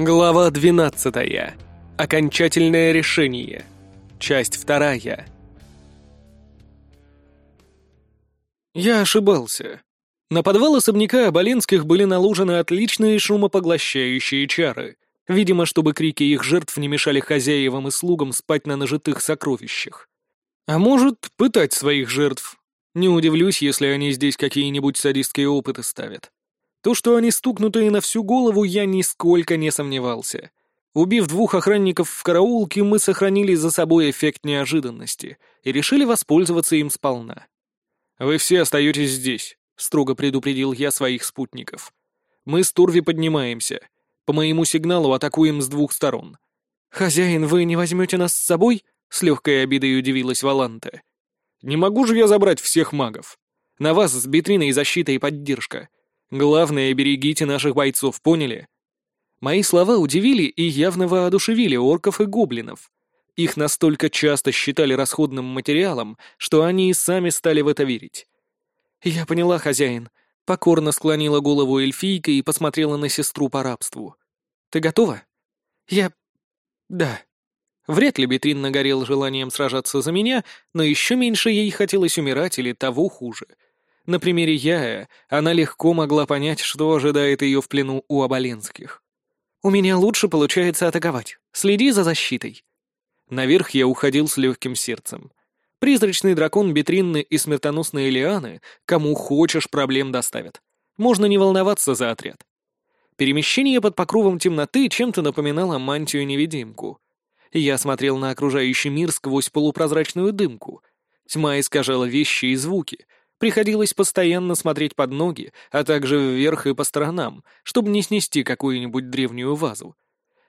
Глава 12. Окончательное решение. Часть вторая. Я ошибался. На подвал особняка Оболенских были наложены отличные шумопоглощающие чары, видимо, чтобы крики их жертв не мешали хозяевам и слугам спать на нажитых сокровищах. А может, пытать своих жертв. Не удивлюсь, если они здесь какие-нибудь садистские опыты ставят. То, что они стукнутые на всю голову, я нисколько не сомневался. Убив двух охранников в караулке, мы сохранили за собой эффект неожиданности и решили воспользоваться им сполна. «Вы все остаетесь здесь», — строго предупредил я своих спутников. «Мы с Турви поднимаемся. По моему сигналу атакуем с двух сторон». «Хозяин, вы не возьмете нас с собой?» — с легкой обидой удивилась Валанта. «Не могу же я забрать всех магов. На вас с битриной защита и поддержка. Главное, берегите наших бойцов, поняли? Мои слова удивили и явно воодушевили орков и гоблинов. Их настолько часто считали расходным материалом, что они и сами стали в это верить. «Я поняла, хозяин», — покорно склонила голову эльфийка и посмотрела на сестру по рабству. «Ты готова?» «Я... да». Вряд ли Бетрин нагорел желанием сражаться за меня, но еще меньше ей хотелось умирать или того хуже — на примере Яя она легко могла понять, что ожидает ее в плену у Оболенских. «У меня лучше получается атаковать. Следи за защитой». Наверх я уходил с легким сердцем. Призрачный дракон, бетринны и смертоносные лианы кому хочешь проблем доставят. Можно не волноваться за отряд. Перемещение под покровом темноты чем-то напоминало мантию-невидимку. Я смотрел на окружающий мир сквозь полупрозрачную дымку. Тьма искажала вещи и звуки — Приходилось постоянно смотреть под ноги, а также вверх и по сторонам, чтобы не снести какую-нибудь древнюю вазу.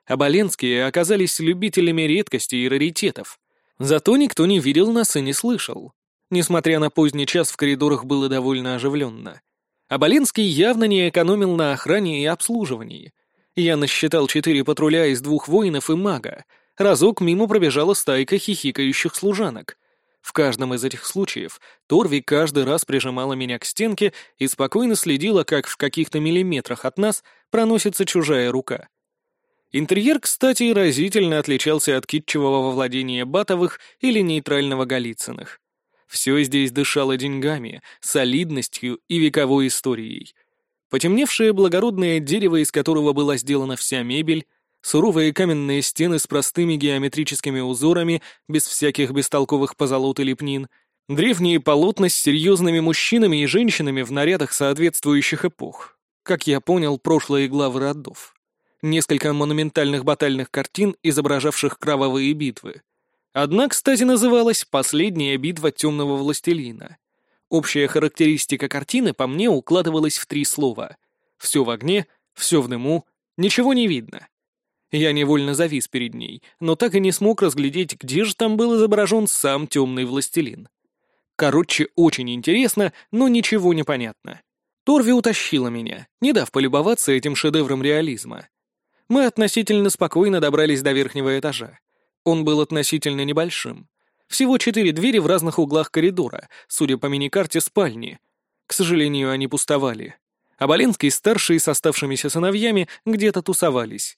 Оболенские оказались любителями редкостей и раритетов. Зато никто не видел нас и не слышал. Несмотря на поздний час, в коридорах было довольно оживленно. Оболенский явно не экономил на охране и обслуживании. Я насчитал четыре патруля из двух воинов и мага. Разок мимо пробежала стайка хихикающих служанок — в каждом из этих случаев Торви каждый раз прижимала меня к стенке и спокойно следила, как в каких-то миллиметрах от нас проносится чужая рука. Интерьер, кстати, разительно отличался от китчевого владения Батовых или нейтрального Голицыных. Все здесь дышало деньгами, солидностью и вековой историей. Потемневшее благородное дерево, из которого была сделана вся мебель, суровые каменные стены с простыми геометрическими узорами, без всяких бестолковых позолот и лепнин, древние полотна с серьезными мужчинами и женщинами в нарядах соответствующих эпох. Как я понял, прошлые главы родов. Несколько монументальных батальных картин, изображавших кровавые битвы. Одна, кстати, называлась «Последняя битва темного властелина». Общая характеристика картины по мне укладывалась в три слова. «Все в огне», «все в дыму», «ничего не видно». Я невольно завис перед ней, но так и не смог разглядеть, где же там был изображен сам темный властелин. Короче, очень интересно, но ничего не понятно. Торви утащила меня, не дав полюбоваться этим шедевром реализма. Мы относительно спокойно добрались до верхнего этажа. Он был относительно небольшим. Всего четыре двери в разных углах коридора, судя по миникарте спальни. К сожалению, они пустовали. А Боленский старший с оставшимися сыновьями где-то тусовались.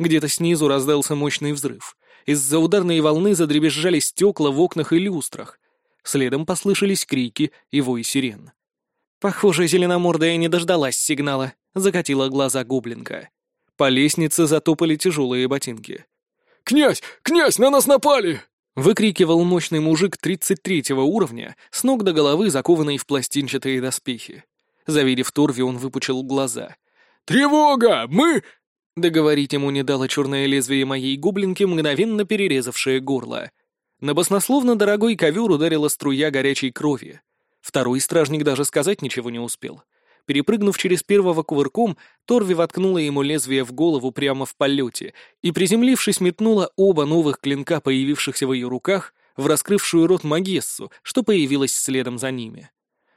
Где-то снизу раздался мощный взрыв. Из-за ударной волны задребезжали стекла в окнах и люстрах. Следом послышались крики и вой сирен. Похоже, зеленомордая не дождалась сигнала, закатила глаза гоблинка. По лестнице затопали тяжелые ботинки. «Князь! Князь, на нас напали!» Выкрикивал мощный мужик 33-го уровня, с ног до головы закованный в пластинчатые доспехи. Завидев Торви, он выпучил глаза. «Тревога! Мы...» Договорить ему не дало черное лезвие моей гоблинки, мгновенно перерезавшее горло. На баснословно дорогой ковер ударила струя горячей крови. Второй стражник даже сказать ничего не успел. Перепрыгнув через первого кувырком, Торви воткнула ему лезвие в голову прямо в полете и, приземлившись, метнула оба новых клинка, появившихся в ее руках, в раскрывшую рот Магессу, что появилась следом за ними.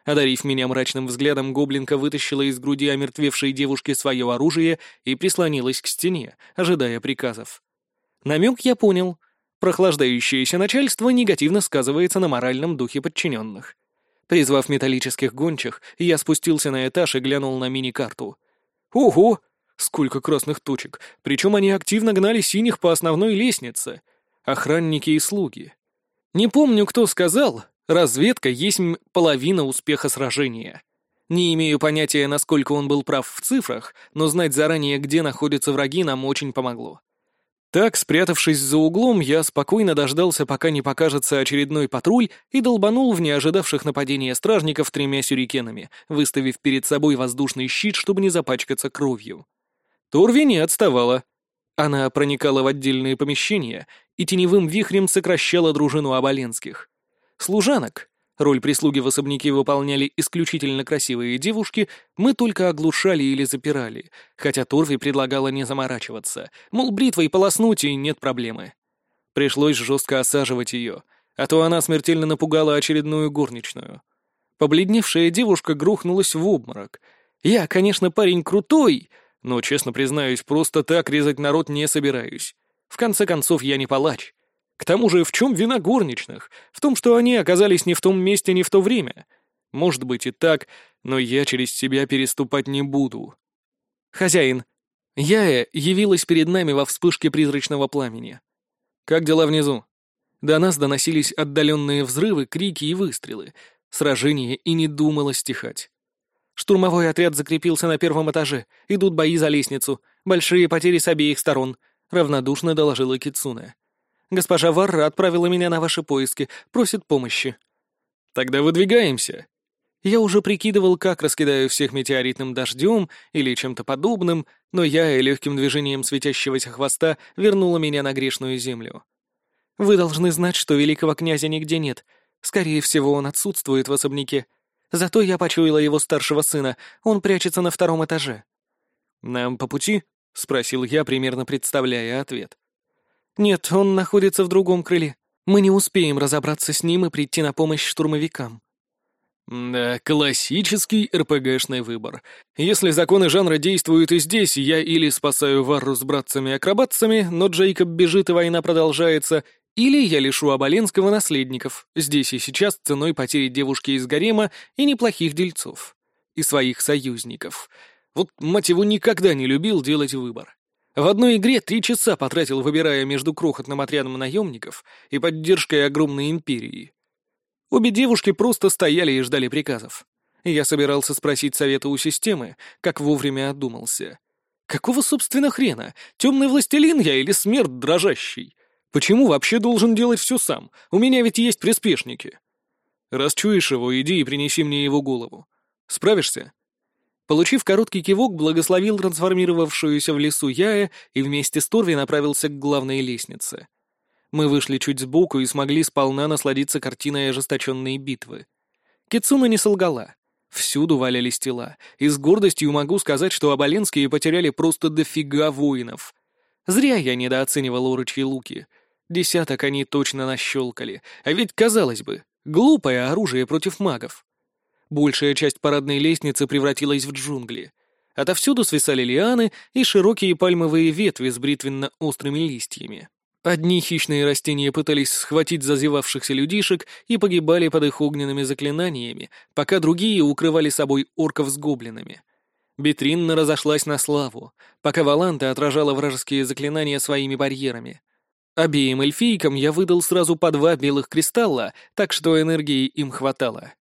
Одарив меня мрачным взглядом, гоблинка вытащила из груди омертвевшей девушки свое оружие и прислонилась к стене, ожидая приказов. Намек я понял. Прохлаждающееся начальство негативно сказывается на моральном духе подчиненных. Призвав металлических гончих, я спустился на этаж и глянул на мини-карту. Ого! Сколько красных точек, причем они активно гнали синих по основной лестнице. Охранники и слуги. Не помню, кто сказал, разведка есть половина успеха сражения. Не имею понятия, насколько он был прав в цифрах, но знать заранее, где находятся враги, нам очень помогло. Так, спрятавшись за углом, я спокойно дождался, пока не покажется очередной патруль, и долбанул в неожидавших нападения стражников тремя сюрикенами, выставив перед собой воздушный щит, чтобы не запачкаться кровью. Торви не отставала. Она проникала в отдельные помещения и теневым вихрем сокращала дружину оболенских. Служанок, роль прислуги в особняке выполняли исключительно красивые девушки, мы только оглушали или запирали, хотя Торви предлагала не заморачиваться, мол, бритвой полоснуть и нет проблемы. Пришлось жестко осаживать ее, а то она смертельно напугала очередную горничную. Побледневшая девушка грохнулась в обморок. Я, конечно, парень крутой, но, честно признаюсь, просто так резать народ не собираюсь. В конце концов, я не палач. К тому же, в чем вина горничных? В том, что они оказались не в том месте, не в то время. Может быть и так, но я через себя переступать не буду. Хозяин. Яя явилась перед нами во вспышке призрачного пламени. Как дела внизу? До нас доносились отдаленные взрывы, крики и выстрелы. Сражение и не думало стихать. Штурмовой отряд закрепился на первом этаже. Идут бои за лестницу. Большие потери с обеих сторон», — равнодушно доложила Кицуне. «Госпожа Варра отправила меня на ваши поиски, просит помощи». «Тогда выдвигаемся». Я уже прикидывал, как раскидаю всех метеоритным дождем или чем-то подобным, но я и легким движением светящегося хвоста вернула меня на грешную землю. «Вы должны знать, что великого князя нигде нет. Скорее всего, он отсутствует в особняке», Зато я почуяла его старшего сына, он прячется на втором этаже». «Нам по пути?» — спросил я, примерно представляя ответ. «Нет, он находится в другом крыле. Мы не успеем разобраться с ним и прийти на помощь штурмовикам». Да, классический РПГшный выбор. Если законы жанра действуют и здесь, я или спасаю Варру с братцами-акробатцами, но Джейкоб бежит и война продолжается, или я лишу Оболенского наследников, здесь и сейчас ценой потери девушки из гарема и неплохих дельцов. И своих союзников. Вот, мать его, никогда не любил делать выбор. В одной игре три часа потратил, выбирая между крохотным отрядом наемников и поддержкой огромной империи. Обе девушки просто стояли и ждали приказов. Я собирался спросить совета у системы, как вовремя одумался. Какого, собственно, хрена? Темный властелин я или смерть дрожащий? Почему вообще должен делать все сам? У меня ведь есть приспешники. Раз чуешь его, иди и принеси мне его голову. Справишься?» Получив короткий кивок, благословил трансформировавшуюся в лесу Яя и вместе с Торви направился к главной лестнице. Мы вышли чуть сбоку и смогли сполна насладиться картиной ожесточенной битвы. Кицуна не солгала. Всюду валялись тела, и с гордостью могу сказать, что оболенские потеряли просто дофига воинов. Зря я недооценивал урочьи луки — Десяток они точно нащелкали. А ведь, казалось бы, глупое оружие против магов. Большая часть парадной лестницы превратилась в джунгли. Отовсюду свисали лианы и широкие пальмовые ветви с бритвенно-острыми листьями. Одни хищные растения пытались схватить зазевавшихся людишек и погибали под их огненными заклинаниями, пока другие укрывали собой орков с гоблинами. Бетринна разошлась на славу, пока Валанта отражала вражеские заклинания своими барьерами — Обеим эльфийкам я выдал сразу по два белых кристалла, так что энергии им хватало.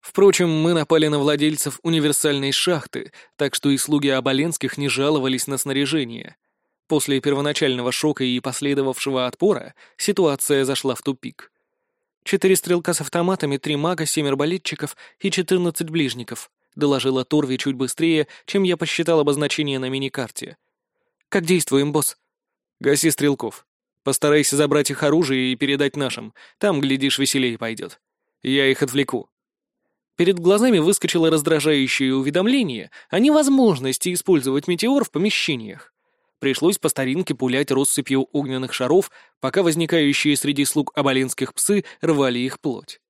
Впрочем, мы напали на владельцев универсальной шахты, так что и слуги Оболенских не жаловались на снаряжение. После первоначального шока и последовавшего отпора ситуация зашла в тупик. «Четыре стрелка с автоматами, три мага, семь арбалетчиков и четырнадцать ближников», доложила Торви чуть быстрее, чем я посчитал обозначение на миникарте. «Как действуем, босс?» «Гаси стрелков. Постарайся забрать их оружие и передать нашим. Там, глядишь, веселее пойдет. Я их отвлеку». Перед глазами выскочило раздражающее уведомление о невозможности использовать метеор в помещениях. Пришлось по старинке пулять россыпью огненных шаров, пока возникающие среди слуг оболенских псы рвали их плоть.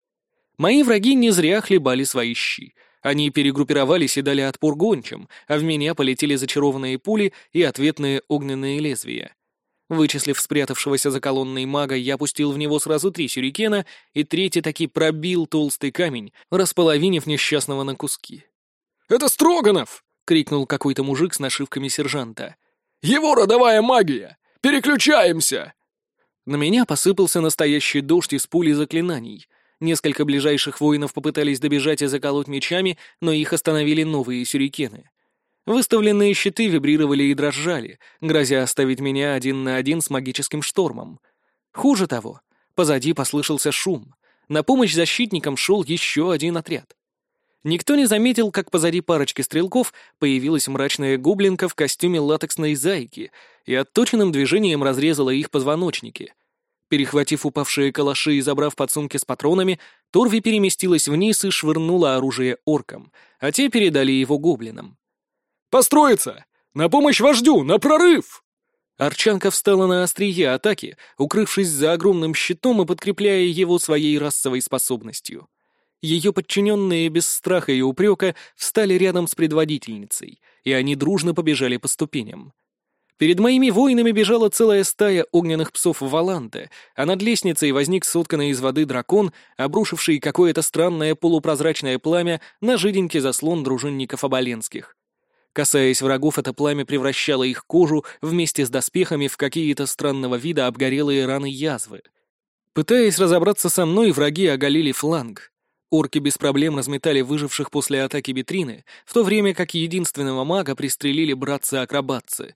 Мои враги не зря хлебали свои щи. Они перегруппировались и дали отпор гончим, а в меня полетели зачарованные пули и ответные огненные лезвия. Вычислив спрятавшегося за колонной мага, я пустил в него сразу три сюрикена, и третий таки пробил толстый камень, располовинив несчастного на куски. «Это Строганов!» — крикнул какой-то мужик с нашивками сержанта. «Его родовая магия! Переключаемся!» На меня посыпался настоящий дождь из пули заклинаний. Несколько ближайших воинов попытались добежать и заколоть мечами, но их остановили новые сюрикены. Выставленные щиты вибрировали и дрожали, грозя оставить меня один на один с магическим штормом. Хуже того, позади послышался шум. На помощь защитникам шел еще один отряд. Никто не заметил, как позади парочки стрелков появилась мрачная гоблинка в костюме латексной зайки и отточенным движением разрезала их позвоночники. Перехватив упавшие калаши и забрав подсумки с патронами, Торви переместилась вниз и швырнула оружие оркам, а те передали его гоблинам. «Построиться! На помощь вождю! На прорыв!» Арчанка встала на острие атаки, укрывшись за огромным щитом и подкрепляя его своей расовой способностью. Ее подчиненные без страха и упрека встали рядом с предводительницей, и они дружно побежали по ступеням. Перед моими воинами бежала целая стая огненных псов Валанте, а над лестницей возник сотканный из воды дракон, обрушивший какое-то странное полупрозрачное пламя на жиденький заслон дружинников Оболенских. Касаясь врагов, это пламя превращало их кожу вместе с доспехами в какие-то странного вида обгорелые раны язвы. Пытаясь разобраться со мной, враги оголили фланг. Орки без проблем разметали выживших после атаки витрины, в то время как единственного мага пристрелили братцы-акробатцы.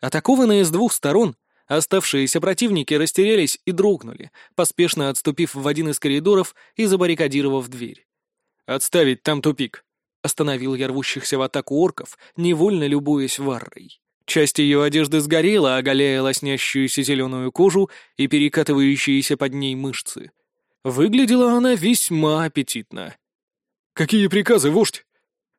Атакованные с двух сторон, оставшиеся противники растерялись и дрогнули, поспешно отступив в один из коридоров и забаррикадировав дверь. «Отставить, там тупик», — остановил я рвущихся в атаку орков, невольно любуясь варрой. Часть ее одежды сгорела, оголяя лоснящуюся зеленую кожу и перекатывающиеся под ней мышцы — Выглядела она весьма аппетитно. «Какие приказы, вождь?»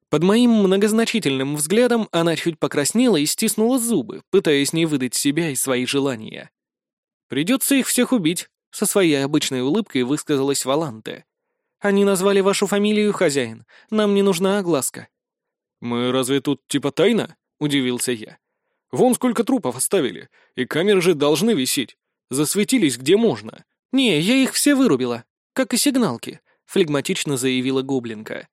Под моим многозначительным взглядом она чуть покраснела и стиснула зубы, пытаясь не выдать себя и свои желания. «Придется их всех убить», — со своей обычной улыбкой высказалась Валанте. «Они назвали вашу фамилию, хозяин. Нам не нужна огласка». «Мы разве тут типа тайна?» — удивился я. «Вон сколько трупов оставили, и камеры же должны висеть. Засветились где можно. «Не, я их все вырубила, как и сигналки», — флегматично заявила Гоблинка.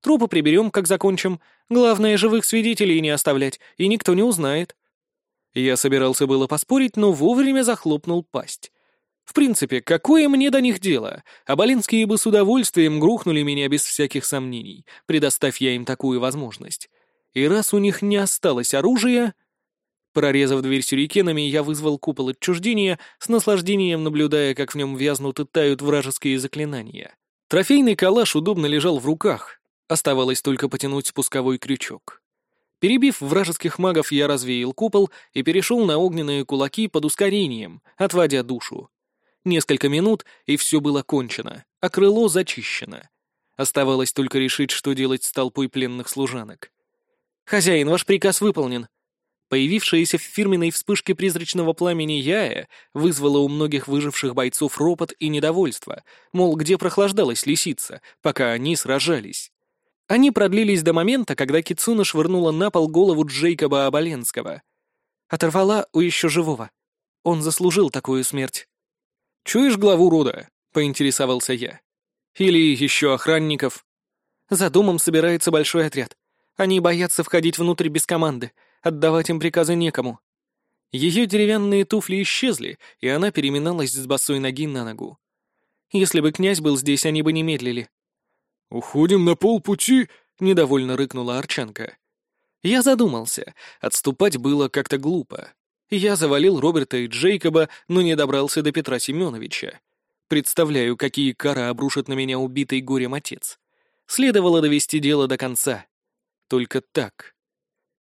«Трупы приберем, как закончим. Главное, живых свидетелей не оставлять, и никто не узнает». Я собирался было поспорить, но вовремя захлопнул пасть. В принципе, какое мне до них дело? Абалинские бы с удовольствием грохнули меня без всяких сомнений, предоставь я им такую возможность. И раз у них не осталось оружия, Прорезав дверь сюрикенами, я вызвал купол отчуждения, с наслаждением наблюдая, как в нем вязнут и тают вражеские заклинания. Трофейный калаш удобно лежал в руках, оставалось только потянуть спусковой крючок. Перебив вражеских магов, я развеял купол и перешел на огненные кулаки под ускорением, отводя душу. Несколько минут, и все было кончено, а крыло зачищено. Оставалось только решить, что делать с толпой пленных служанок. «Хозяин, ваш приказ выполнен», Появившаяся в фирменной вспышке призрачного пламени Яя вызвала у многих выживших бойцов ропот и недовольство, мол, где прохлаждалась лисица, пока они сражались. Они продлились до момента, когда Кицуна швырнула на пол голову Джейкоба Оболенского. Оторвала у еще живого. Он заслужил такую смерть. «Чуешь главу рода?» — поинтересовался я. «Или еще охранников?» За домом собирается большой отряд. Они боятся входить внутрь без команды, отдавать им приказы некому. Ее деревянные туфли исчезли, и она переминалась с босой ноги на ногу. Если бы князь был здесь, они бы не медлили. «Уходим на полпути», — недовольно рыкнула Арчанка. Я задумался. Отступать было как-то глупо. Я завалил Роберта и Джейкоба, но не добрался до Петра Семеновича. Представляю, какие кары обрушит на меня убитый горем отец. Следовало довести дело до конца. Только так.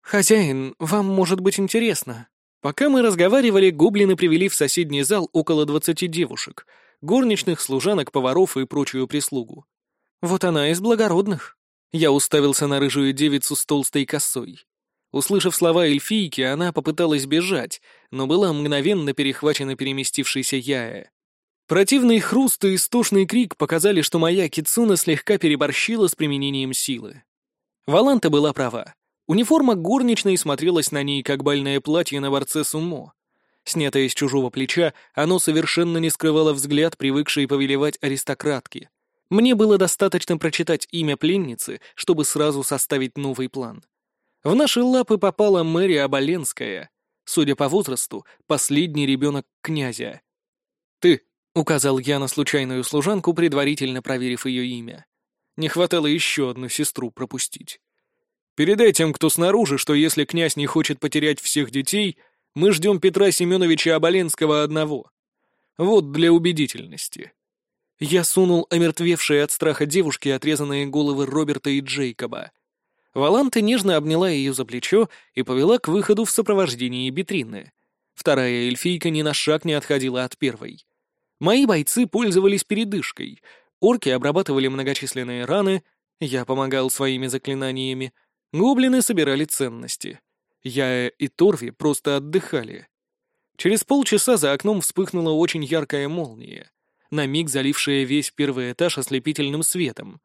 «Хозяин, вам может быть интересно». Пока мы разговаривали, гоблины привели в соседний зал около двадцати девушек, горничных, служанок, поваров и прочую прислугу. Вот она из благородных. Я уставился на рыжую девицу с толстой косой. Услышав слова эльфийки, она попыталась бежать, но была мгновенно перехвачена переместившейся Яя. Противный хруст и истошный крик показали, что моя кицуна слегка переборщила с применением силы. Валанта была права. Униформа горничной смотрелась на ней, как больное платье на борце сумо. Снятое с чужого плеча, оно совершенно не скрывало взгляд, привыкшей повелевать аристократки. Мне было достаточно прочитать имя пленницы, чтобы сразу составить новый план. В наши лапы попала Мэри Оболенская, судя по возрасту, последний ребенок князя. «Ты», — указал я на случайную служанку, предварительно проверив ее имя. Не хватало еще одну сестру пропустить. «Передай тем, кто снаружи, что если князь не хочет потерять всех детей, мы ждем Петра Семеновича Оболенского одного. Вот для убедительности». Я сунул омертвевшие от страха девушки отрезанные головы Роберта и Джейкоба. Валанта нежно обняла ее за плечо и повела к выходу в сопровождении Бетрины. Вторая эльфийка ни на шаг не отходила от первой. Мои бойцы пользовались передышкой. Орки обрабатывали многочисленные раны, я помогал своими заклинаниями. Гоблины собирали ценности. Я и Торви просто отдыхали. Через полчаса за окном вспыхнула очень яркая молния, на миг залившая весь первый этаж ослепительным светом.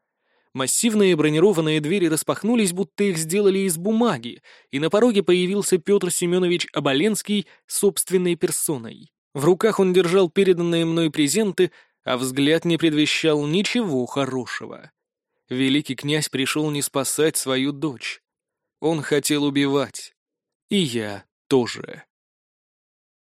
Массивные бронированные двери распахнулись, будто их сделали из бумаги, и на пороге появился Петр Семенович Оболенский собственной персоной. В руках он держал переданные мной презенты, а взгляд не предвещал ничего хорошего. Великий князь пришел не спасать свою дочь. Он хотел убивать. И я тоже.